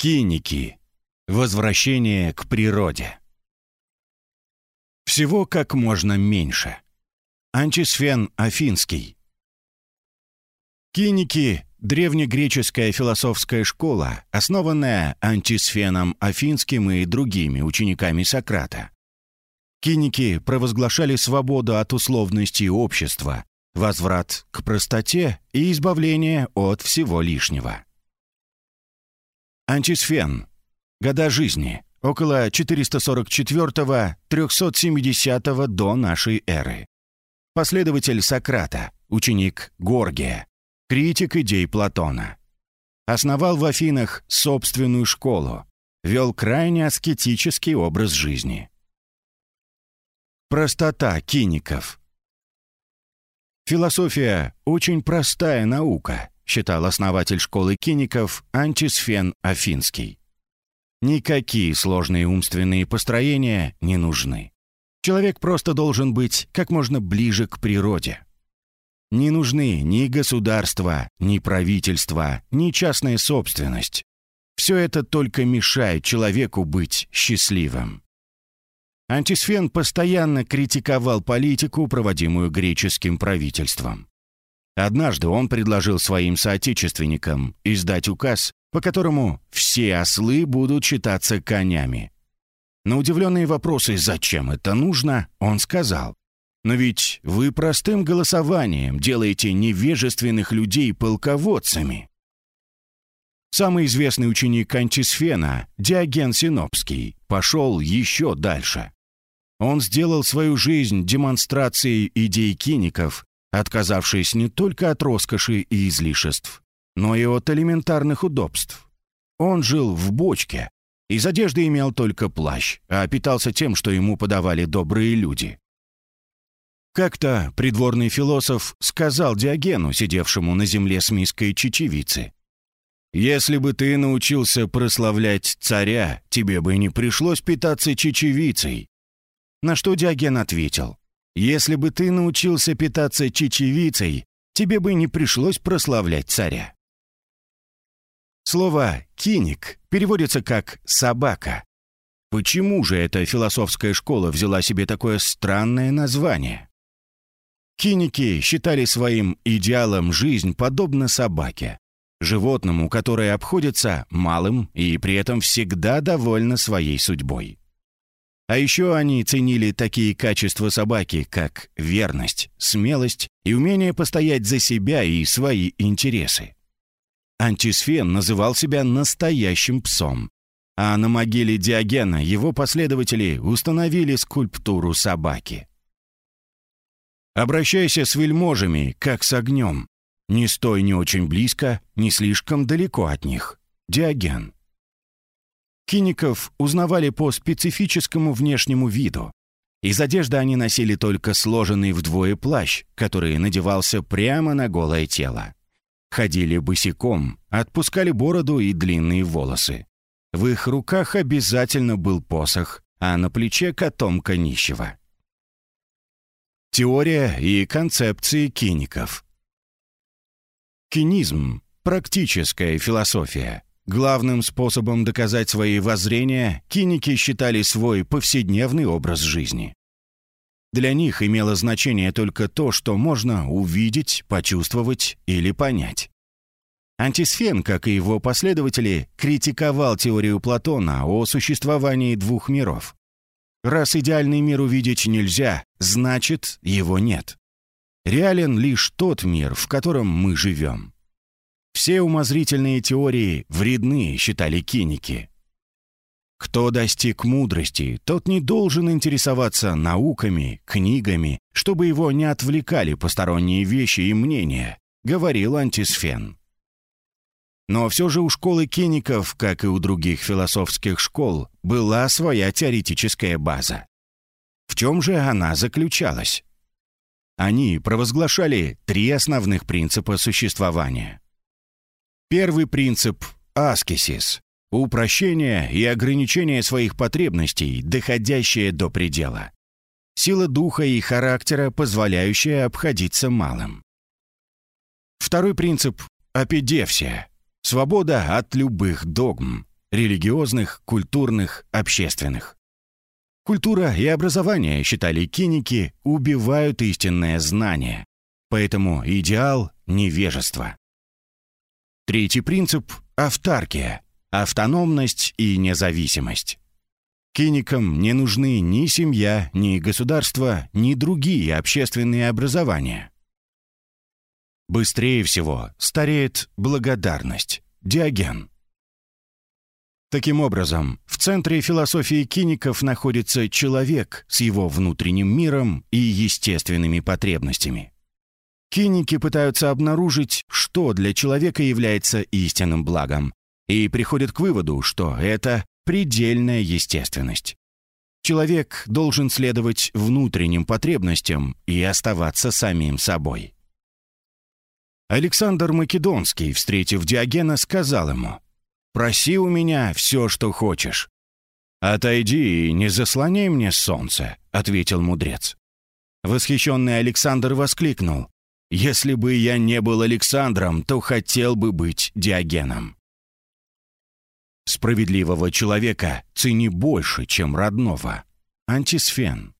Киники. Возвращение к природе. Всего как можно меньше. Антисфен Афинский. Киники — древнегреческая философская школа, основанная Антисфеном Афинским и другими учениками Сократа. Киники провозглашали свободу от условностей общества, возврат к простоте и избавление от всего лишнего. Антисфен. Года жизни. Около 444-370 до нашей эры. Последователь Сократа, ученик Горгия, критик идей Платона. Основал в Афинах собственную школу, вел крайне аскетический образ жизни. Простота киников. Философия – очень простая наука, считал основатель школы киников Антисфен Афинский. Никакие сложные умственные построения не нужны. Человек просто должен быть как можно ближе к природе. Не нужны ни государство, ни правительство, ни частная собственность. Все это только мешает человеку быть счастливым. Антисфен постоянно критиковал политику, проводимую греческим правительством. Однажды он предложил своим соотечественникам издать указ, по которому все ослы будут считаться конями. На удивленные вопросы «зачем это нужно?» он сказал, «Но ведь вы простым голосованием делаете невежественных людей полководцами». Самый известный ученик Антисфена, Диоген Синопский, пошел еще дальше. Он сделал свою жизнь демонстрацией идей киников отказавшись не только от роскоши и излишеств, но и от элементарных удобств. Он жил в бочке, из одежды имел только плащ, а питался тем, что ему подавали добрые люди. Как-то придворный философ сказал Диогену, сидевшему на земле с миской чечевицы, «Если бы ты научился прославлять царя, тебе бы не пришлось питаться чечевицей». На что Диоген ответил, если бы ты научился питаться чечевицей, тебе бы не пришлось прославлять царя. Слово «киник» переводится как «собака». Почему же эта философская школа взяла себе такое странное название? Киники считали своим идеалом жизнь подобно собаке, животному, которое обходится малым и при этом всегда довольно своей судьбой. А еще они ценили такие качества собаки, как верность, смелость и умение постоять за себя и свои интересы. Антисфен называл себя настоящим псом, а на могиле Диогена его последователи установили скульптуру собаки. Обращайся с вельможами, как с огнем. Не стой не очень близко, не слишком далеко от них. Диоген. Киников узнавали по специфическому внешнему виду. Из одежды они носили только сложенный вдвое плащ, который надевался прямо на голое тело. Ходили босиком, отпускали бороду и длинные волосы. В их руках обязательно был посох, а на плече котомка нищего. Теория и концепции киников. Кинизм – практическая философия – Главным способом доказать свои воззрения киники считали свой повседневный образ жизни. Для них имело значение только то, что можно увидеть, почувствовать или понять. Антисфен, как и его последователи, критиковал теорию Платона о существовании двух миров. Раз идеальный мир увидеть нельзя, значит, его нет. Реален лишь тот мир, в котором мы живем. Все умозрительные теории вредны, считали киники. Кто достиг мудрости, тот не должен интересоваться науками, книгами, чтобы его не отвлекали посторонние вещи и мнения, говорил антисфен. Но все же у школы киников, как и у других философских школ, была своя теоретическая база. В чем же она заключалась? Они провозглашали три основных принципа существования. Первый принцип – аскесис – упрощение и ограничение своих потребностей, доходящее до предела. Сила духа и характера, позволяющая обходиться малым. Второй принцип – апидевсия – свобода от любых догм, – религиозных, культурных, общественных. Культура и образование, считали киники, убивают истинное знание. Поэтому идеал – невежество. Третий принцип – автаркия, автономность и независимость. Киникам не нужны ни семья, ни государство, ни другие общественные образования. Быстрее всего стареет благодарность, Диоген. Таким образом, в центре философии киников находится человек с его внутренним миром и естественными потребностями. Киники пытаются обнаружить, что для человека является истинным благом, и приходят к выводу, что это предельная естественность. Человек должен следовать внутренним потребностям и оставаться самим собой. Александр Македонский, встретив Диогена, сказал ему, «Проси у меня все, что хочешь». «Отойди и не заслоняй мне солнце», — ответил мудрец. Восхищенный Александр воскликнул, «Если бы я не был Александром, то хотел бы быть Диогеном». Справедливого человека цени больше, чем родного. Антисфен.